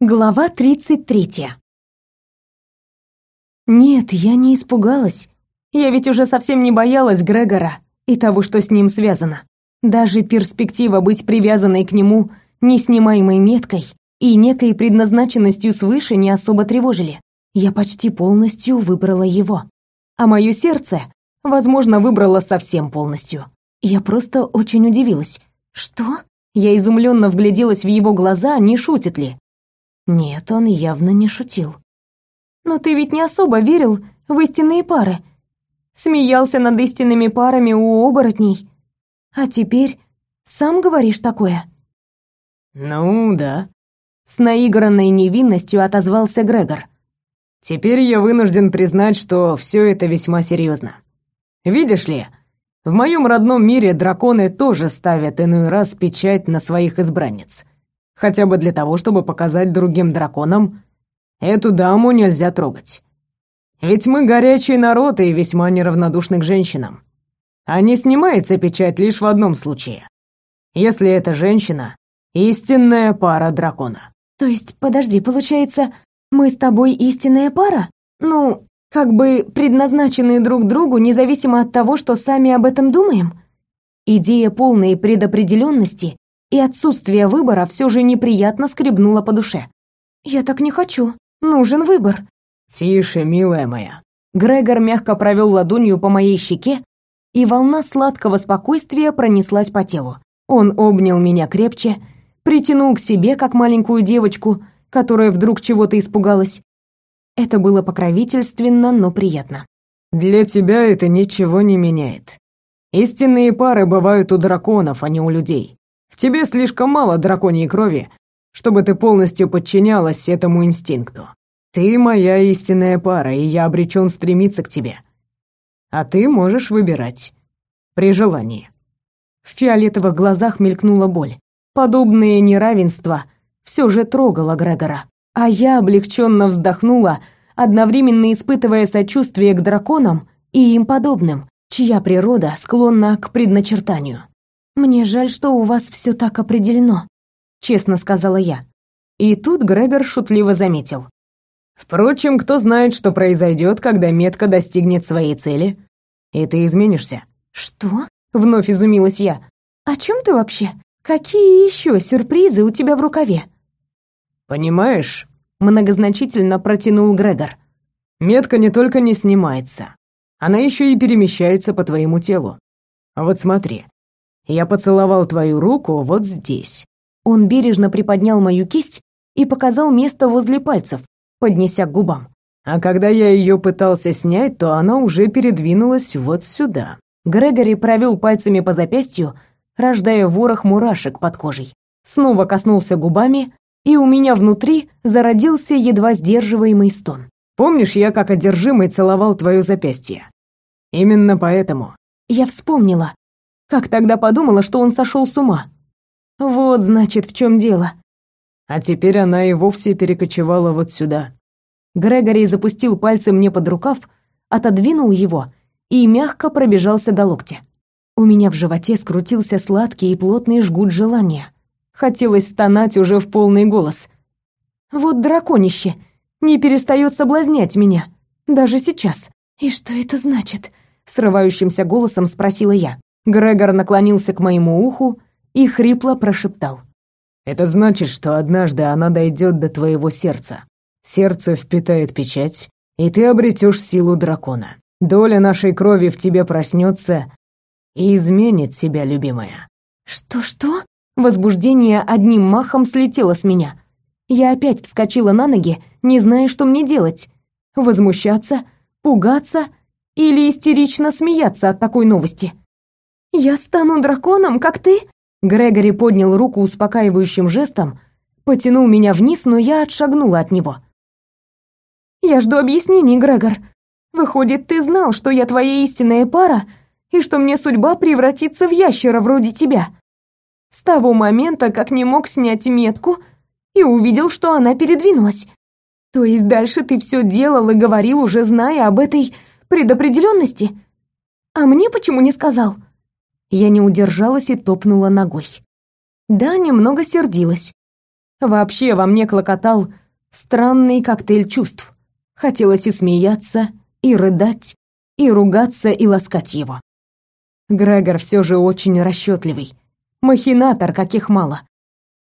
Глава 33. Нет, я не испугалась. Я ведь уже совсем не боялась Грегора и того, что с ним связано. Даже перспектива быть привязанной к нему неснимаемой меткой и некой предназначенностью свыше не особо тревожили. Я почти полностью выбрала его. А мое сердце, возможно, выбрало совсем полностью. Я просто очень удивилась. Что? Я изумленно вгляделась в его глаза, не шутит ли. Нет, он явно не шутил. Но ты ведь не особо верил в истинные пары. Смеялся над истинными парами у оборотней. А теперь сам говоришь такое. Ну, да. С наигранной невинностью отозвался Грегор. Теперь я вынужден признать, что все это весьма серьезно. Видишь ли, в моем родном мире драконы тоже ставят иной раз печать на своих избранниц хотя бы для того, чтобы показать другим драконам, эту даму нельзя трогать. Ведь мы горячий народ и весьма неравнодушны к женщинам. А не снимается печать лишь в одном случае. Если эта женщина — истинная пара дракона. То есть, подожди, получается, мы с тобой истинная пара? Ну, как бы предназначенные друг другу, независимо от того, что сами об этом думаем? Идея полной предопределенности и отсутствие выбора все же неприятно скребнуло по душе. «Я так не хочу. Нужен выбор». «Тише, милая моя». Грегор мягко провел ладонью по моей щеке, и волна сладкого спокойствия пронеслась по телу. Он обнял меня крепче, притянул к себе, как маленькую девочку, которая вдруг чего-то испугалась. Это было покровительственно, но приятно. «Для тебя это ничего не меняет. Истинные пары бывают у драконов, а не у людей. В тебе слишком мало драконьей крови, чтобы ты полностью подчинялась этому инстинкту. Ты моя истинная пара, и я обречен стремиться к тебе. А ты можешь выбирать. При желании». В фиолетовых глазах мелькнула боль. Подобное неравенство все же трогало Грегора. А я облегченно вздохнула, одновременно испытывая сочувствие к драконам и им подобным, чья природа склонна к предначертанию. «Мне жаль, что у вас все так определено», — честно сказала я. И тут Грегор шутливо заметил. «Впрочем, кто знает, что произойдет, когда метка достигнет своей цели, и ты изменишься». «Что?» — вновь изумилась я. «О чем ты вообще? Какие еще сюрпризы у тебя в рукаве?» «Понимаешь?» — многозначительно протянул Грегор. «Метка не только не снимается, она еще и перемещается по твоему телу. Вот смотри, я поцеловал твою руку вот здесь». Он бережно приподнял мою кисть и показал место возле пальцев, поднеся к губам. А когда я ее пытался снять, то она уже передвинулась вот сюда. Грегори провел пальцами по запястью, рождая ворох мурашек под кожей. Снова коснулся губами, и у меня внутри зародился едва сдерживаемый стон. Помнишь, я как одержимый целовал твое запястье? Именно поэтому. Я вспомнила, как тогда подумала, что он сошел с ума. Вот, значит, в чем дело. А теперь она и вовсе перекочевала вот сюда. Грегори запустил пальцы мне под рукав, отодвинул его и мягко пробежался до локтя. У меня в животе скрутился сладкий и плотный жгут желания. Хотелось стонать уже в полный голос. Вот драконище не перестает соблазнять меня, даже сейчас. «И что это значит?» — срывающимся голосом спросила я. Грегор наклонился к моему уху и хрипло прошептал. «Это значит, что однажды она дойдет до твоего сердца. Сердце впитает печать, и ты обретешь силу дракона. Доля нашей крови в тебе проснется и изменит тебя, любимая». «Что-что?» Возбуждение одним махом слетело с меня. Я опять вскочила на ноги, не зная, что мне делать. Возмущаться, пугаться или истерично смеяться от такой новости. «Я стану драконом, как ты?» Грегори поднял руку успокаивающим жестом, потянул меня вниз, но я отшагнула от него. «Я жду объяснений, Грегор. Выходит, ты знал, что я твоя истинная пара и что мне судьба превратиться в ящера вроде тебя. С того момента, как не мог снять метку и увидел, что она передвинулась. То есть дальше ты все делал и говорил, уже зная об этой предопределенности? А мне почему не сказал?» Я не удержалась и топнула ногой. Да, немного сердилась. Вообще во мне клокотал странный коктейль чувств. Хотелось и смеяться, и рыдать, и ругаться, и ласкать его. Грегор все же очень расчетливый. Махинатор, каких мало.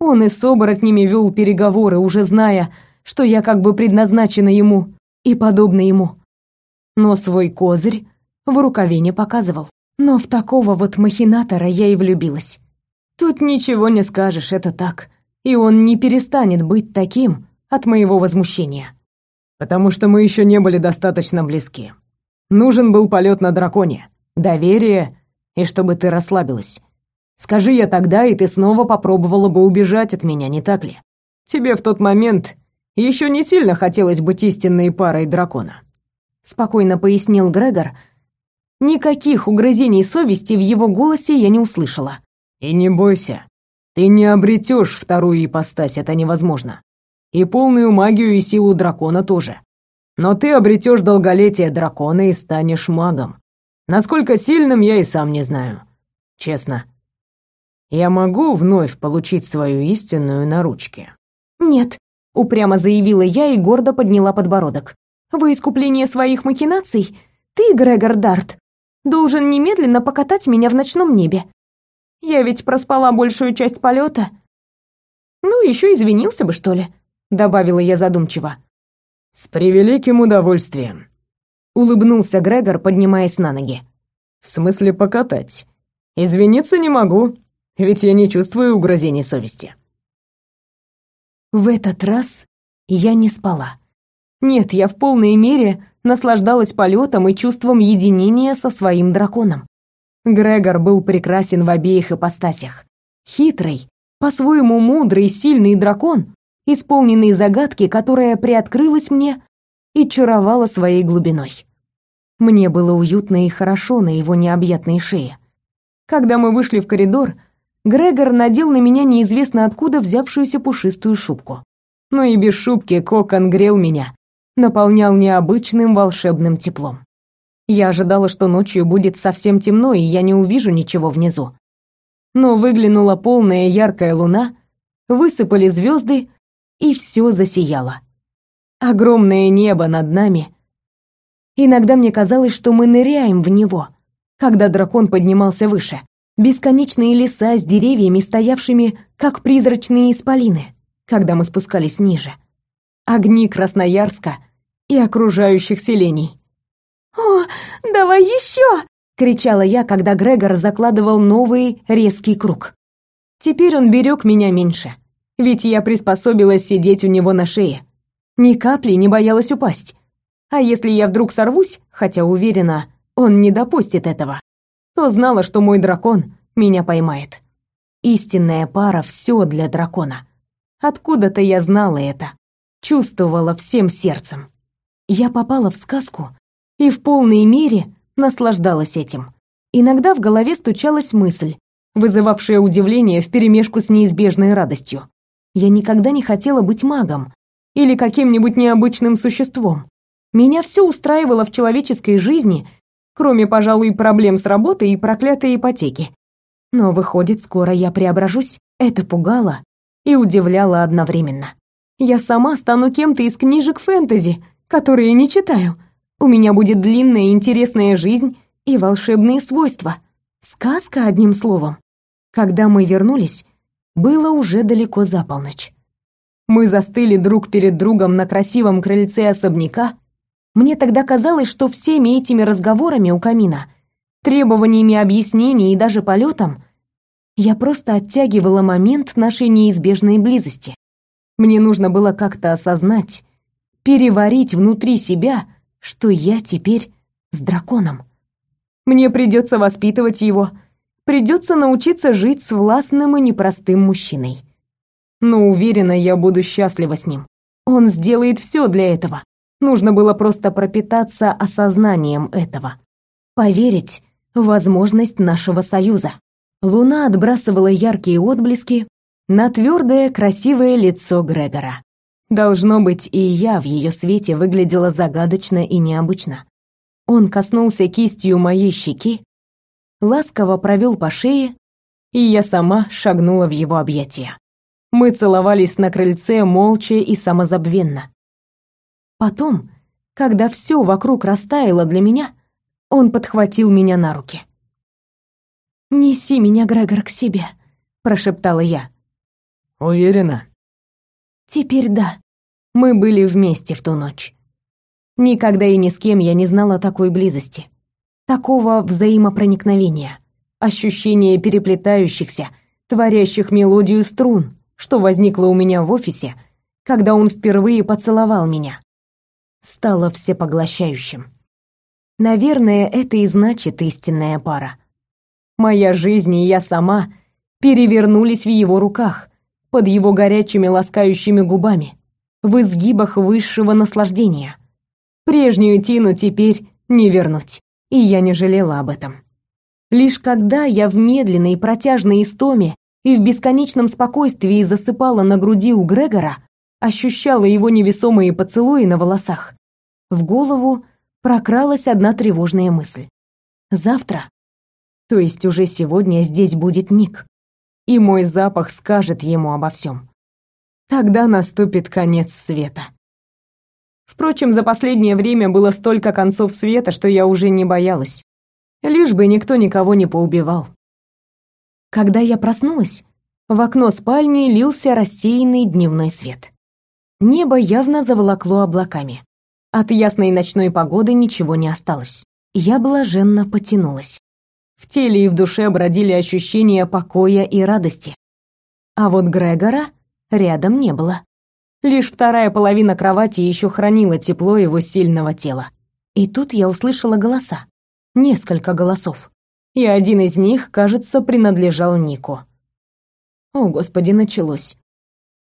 Он и с оборотнями вел переговоры, уже зная, что я как бы предназначена ему и подобна ему. Но свой козырь в рукаве не показывал. Но в такого вот махинатора я и влюбилась. Тут ничего не скажешь, это так. И он не перестанет быть таким от моего возмущения. Потому что мы еще не были достаточно близки. Нужен был полет на драконе, доверие и чтобы ты расслабилась. Скажи я тогда, и ты снова попробовала бы убежать от меня, не так ли? Тебе в тот момент еще не сильно хотелось быть истинной парой дракона. Спокойно пояснил Грегор. Никаких угрызений совести в его голосе я не услышала. И не бойся, ты не обретешь вторую ипостась, это невозможно. И полную магию и силу дракона тоже. Но ты обретешь долголетие дракона и станешь магом. Насколько сильным, я и сам не знаю. Честно. Я могу вновь получить свою истинную на ручке? Нет, упрямо заявила я и гордо подняла подбородок. Во искупление своих махинаций ты, Грегор Дарт, должен немедленно покатать меня в ночном небе. Я ведь проспала большую часть полета. Ну, еще извинился бы, что ли, добавила я задумчиво. С превеликим удовольствием, улыбнулся Грегор, поднимаясь на ноги. В смысле покатать? Извиниться не могу, ведь я не чувствую угрозений совести. В этот раз я не спала. Нет, я в полной мере наслаждалась полетом и чувством единения со своим драконом. Грегор был прекрасен в обеих ипостасях. Хитрый, по-своему мудрый, сильный дракон, исполненный загадки, которая приоткрылась мне и чаровала своей глубиной. Мне было уютно и хорошо на его необъятной шее. Когда мы вышли в коридор, Грегор надел на меня неизвестно откуда взявшуюся пушистую шубку. Но и без шубки кокон грел меня, наполнял необычным волшебным теплом. Я ожидала, что ночью будет совсем темно, и я не увижу ничего внизу. Но выглянула полная яркая луна, высыпали звезды, и все засияло. Огромное небо над нами. Иногда мне казалось, что мы ныряем в него, когда дракон поднимался выше бесконечные леса с деревьями, стоявшими как призрачные исполины, когда мы спускались ниже, огни Красноярска и окружающих селений. «О, давай еще!» — кричала я, когда Грегор закладывал новый резкий круг. Теперь он берег меня меньше, ведь я приспособилась сидеть у него на шее. Ни капли не боялась упасть. А если я вдруг сорвусь, хотя уверена, он не допустит этого, то знала, что мой дракон меня поймает. Истинная пара — все для дракона. Откуда-то я знала это, чувствовала всем сердцем. Я попала в сказку и в полной мере наслаждалась этим. Иногда в голове стучалась мысль, вызывавшая удивление вперемешку с неизбежной радостью. Я никогда не хотела быть магом или каким-нибудь необычным существом. Меня все устраивало в человеческой жизни кроме, пожалуй, проблем с работой и проклятой ипотеки. Но выходит, скоро я преображусь. Это пугало и удивляло одновременно. Я сама стану кем-то из книжек фэнтези, которые не читаю. У меня будет длинная интересная жизнь и волшебные свойства. Сказка, одним словом. Когда мы вернулись, было уже далеко за полночь. Мы застыли друг перед другом на красивом крыльце особняка, мне тогда казалось, что всеми этими разговорами у камина, требованиями объяснений и даже полетом я просто оттягивала момент нашей неизбежной близости. Мне нужно было как-то осознать, переварить внутри себя, что я теперь с драконом. Мне придется воспитывать его, придется научиться жить с властным и непростым мужчиной. Но уверена, я буду счастлива с ним. Он сделает все для этого. Нужно было просто пропитаться осознанием этого. Поверить в возможность нашего союза. Луна отбрасывала яркие отблески на твердое, красивое лицо Грегора. Должно быть, и я в ее свете выглядела загадочно и необычно. Он коснулся кистью моей щеки, ласково провел по шее, и я сама шагнула в его объятия. Мы целовались на крыльце молча и самозабвенно. Потом, когда все вокруг растаяло для меня, он подхватил меня на руки. «Неси меня, Грегор, к себе», — прошептала я. «Уверена?» «Теперь да. Мы были вместе в ту ночь. Никогда и ни с кем я не знала такой близости, такого взаимопроникновения, ощущения переплетающихся, творящих мелодию струн, что возникло у меня в офисе, когда он впервые поцеловал меня. Стало всепоглощающим. Наверное, это и значит истинная пара. Моя жизнь и я сама перевернулись в его руках, под его горячими ласкающими губами, в изгибах высшего наслаждения. Прежнюю Тину теперь не вернуть, и я не жалела об этом. Лишь когда я в медленной протяжной истоме и в бесконечном спокойствии засыпала на груди у Грегора, ощущала его невесомые поцелуи на волосах, в голову прокралась одна тревожная мысль. Завтра, то есть уже сегодня здесь будет Ник, и мой запах скажет ему обо всем. Тогда наступит конец света. Впрочем, за последнее время было столько концов света, что я уже не боялась. Лишь бы никто никого не поубивал. Когда я проснулась, в окно спальни лился рассеянный дневной свет. Небо явно заволокло облаками. От ясной ночной погоды ничего не осталось. Я блаженно потянулась. В теле и в душе бродили ощущения покоя и радости. А вот Грегора рядом не было. Лишь вторая половина кровати еще хранила тепло его сильного тела. И тут я услышала голоса. Несколько голосов. И один из них, кажется, принадлежал Нику. О, Господи, началось.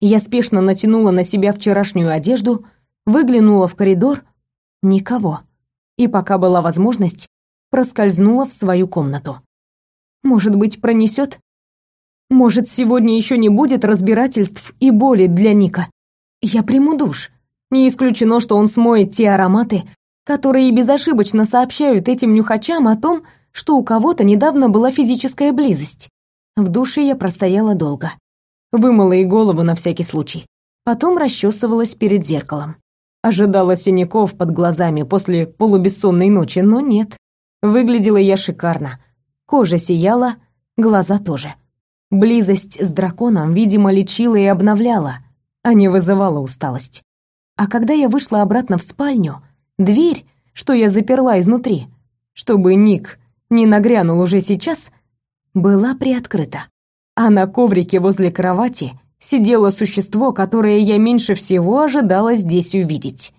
Я спешно натянула на себя вчерашнюю одежду, выглянула в коридор. Никого. И пока была возможность, проскользнула в свою комнату. Может быть, пронесет? Может, сегодня еще не будет разбирательств и боли для Ника. Я приму душ. Не исключено, что он смоет те ароматы, которые безошибочно сообщают этим нюхачам о том, что у кого-то недавно была физическая близость. В душе я простояла долго. Вымыла и голову на всякий случай. Потом расчесывалась перед зеркалом. Ожидала синяков под глазами после полубессонной ночи, но нет. Выглядела я шикарно. Кожа сияла, глаза тоже. Близость с драконом, видимо, лечила и обновляла, а не вызывала усталость. А когда я вышла обратно в спальню, дверь, что я заперла изнутри, чтобы Ник не нагрянул уже сейчас, была приоткрыта. А на коврике возле кровати сидело существо, которое я меньше всего ожидала здесь увидеть.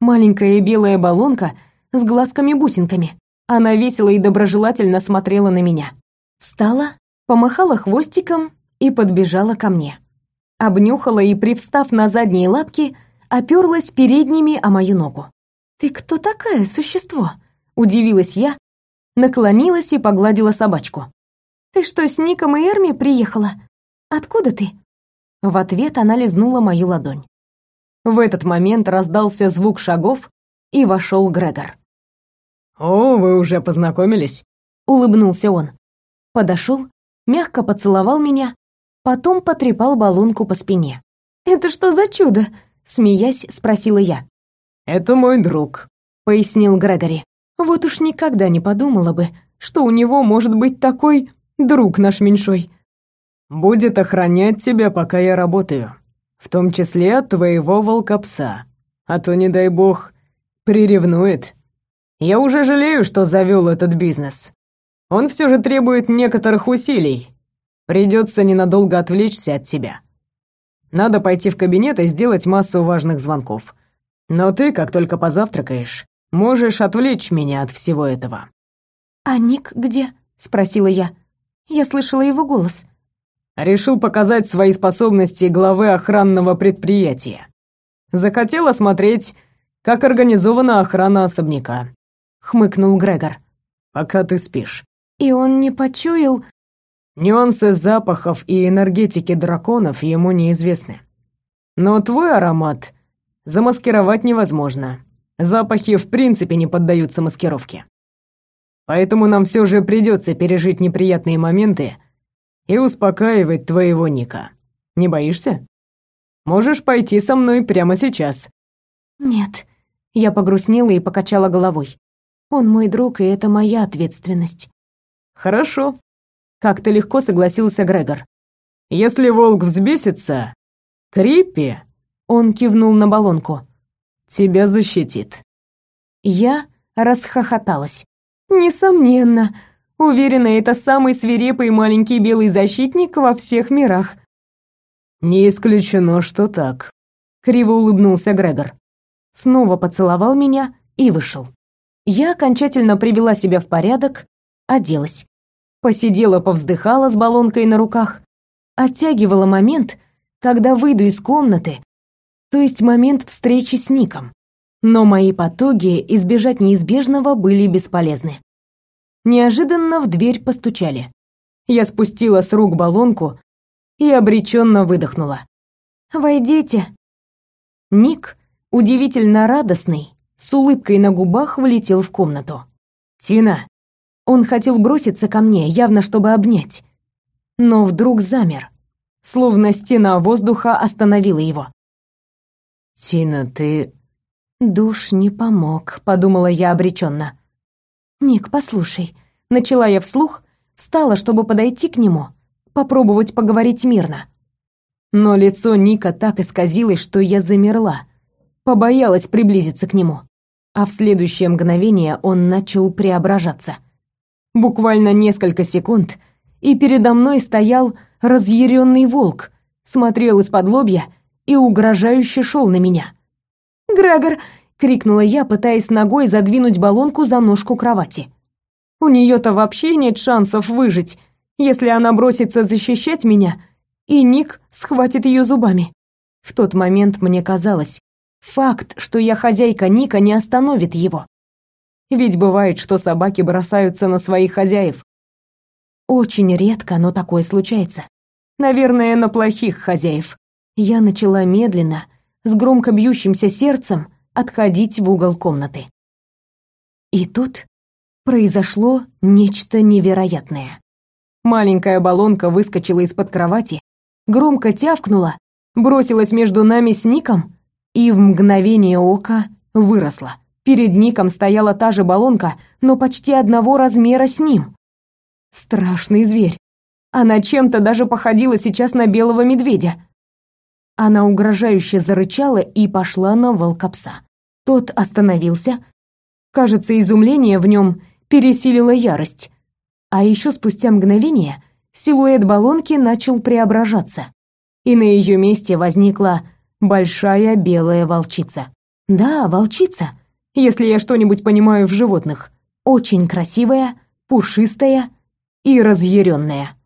Маленькая белая баллонка с глазками-бусинками. Она весело и доброжелательно смотрела на меня. Встала, помахала хвостиком и подбежала ко мне. Обнюхала и, привстав на задние лапки, оперлась передними о мою ногу. «Ты кто такая, существо?» — удивилась я, наклонилась и погладила собачку. «Ты что, с Ником и Эрми приехала? Откуда ты?» В ответ она лизнула мою ладонь. В этот момент раздался звук шагов, и вошел Грегор. «О, вы уже познакомились?» — улыбнулся он. Подошел, мягко поцеловал меня, потом потрепал баллонку по спине. «Это что за чудо?» — смеясь, спросила я. «Это мой друг», — пояснил Грегори. «Вот уж никогда не подумала бы, что у него может быть такой друг наш меньшой». «Будет охранять тебя, пока я работаю, в том числе от твоего волкопса, а то, не дай бог, приревнует». Я уже жалею, что завел этот бизнес. Он все же требует некоторых усилий. Придется ненадолго отвлечься от тебя. Надо пойти в кабинет и сделать массу важных звонков. Но ты, как только позавтракаешь, можешь отвлечь меня от всего этого». «А Ник где?» — спросила я. Я слышала его голос. Решил показать свои способности главы охранного предприятия. Захотел осмотреть, как организована охрана особняка хмыкнул Грегор. Пока ты спишь. И он не почуял Нюансы запахов и энергетики драконов ему неизвестны. Но твой аромат замаскировать невозможно. Запахи в принципе не поддаются маскировке. Поэтому нам все же придется пережить неприятные моменты и успокаивать твоего Ника. Не боишься? Можешь пойти со мной прямо сейчас. Нет. Я погрустнела и покачала головой. Он мой друг, и это моя ответственность. Хорошо. Как-то легко согласился Грегор. Если волк взбесится, Криппи, он кивнул на баллонку, тебя защитит. Я расхохоталась. Несомненно. Уверена, это самый свирепый маленький белый защитник во всех мирах. Не исключено, что так. Криво улыбнулся Грегор. Снова поцеловал меня и вышел. Я окончательно привела себя в порядок, оделась. Посидела, повздыхала с баллонкой на руках, оттягивала момент, когда выйду из комнаты, то есть момент встречи с Ником. Но мои потуги избежать неизбежного были бесполезны. Неожиданно в дверь постучали. Я спустила с рук баллонку и обреченно выдохнула. «Войдите». Ник, удивительно радостный, с улыбкой на губах влетел в комнату. «Тина!» Он хотел броситься ко мне, явно чтобы обнять. Но вдруг замер, словно стена воздуха остановила его. «Тина, ты...» «Душ не помог», — подумала я обреченно. «Ник, послушай». Начала я вслух, встала, чтобы подойти к нему, попробовать поговорить мирно. Но лицо Ника так исказилось, что я замерла, побоялась приблизиться к нему. А в следующее мгновение он начал преображаться. Буквально несколько секунд, и передо мной стоял разъяренный волк, смотрел из-под лобья и угрожающе шел на меня. «Грегор!» — крикнула я, пытаясь ногой задвинуть баллонку за ножку кровати. «У нее-то вообще нет шансов выжить, если она бросится защищать меня, и Ник схватит ее зубами». В тот момент мне казалось, факт, что я хозяйка Ника, не остановит его. Ведь бывает, что собаки бросаются на своих хозяев. Очень редко, но такое случается. Наверное, на плохих хозяев. Я начала медленно, с громко бьющимся сердцем, отходить в угол комнаты. И тут произошло нечто невероятное. Маленькая баллонка выскочила из-под кровати, громко тявкнула, бросилась между нами с Ником и в мгновение ока выросла. Перед Ником стояла та же баллонка, но почти одного размера с ним. Страшный зверь. Она чем-то даже походила сейчас на белого медведя. Она угрожающе зарычала и пошла на волкопса. Тот остановился. Кажется, изумление в нем пересилило ярость. А еще спустя мгновение силуэт баллонки начал преображаться. И на ее месте возникла большая белая волчица. Да, волчица, если я что-нибудь понимаю в животных. Очень красивая, пушистая и разъяренная.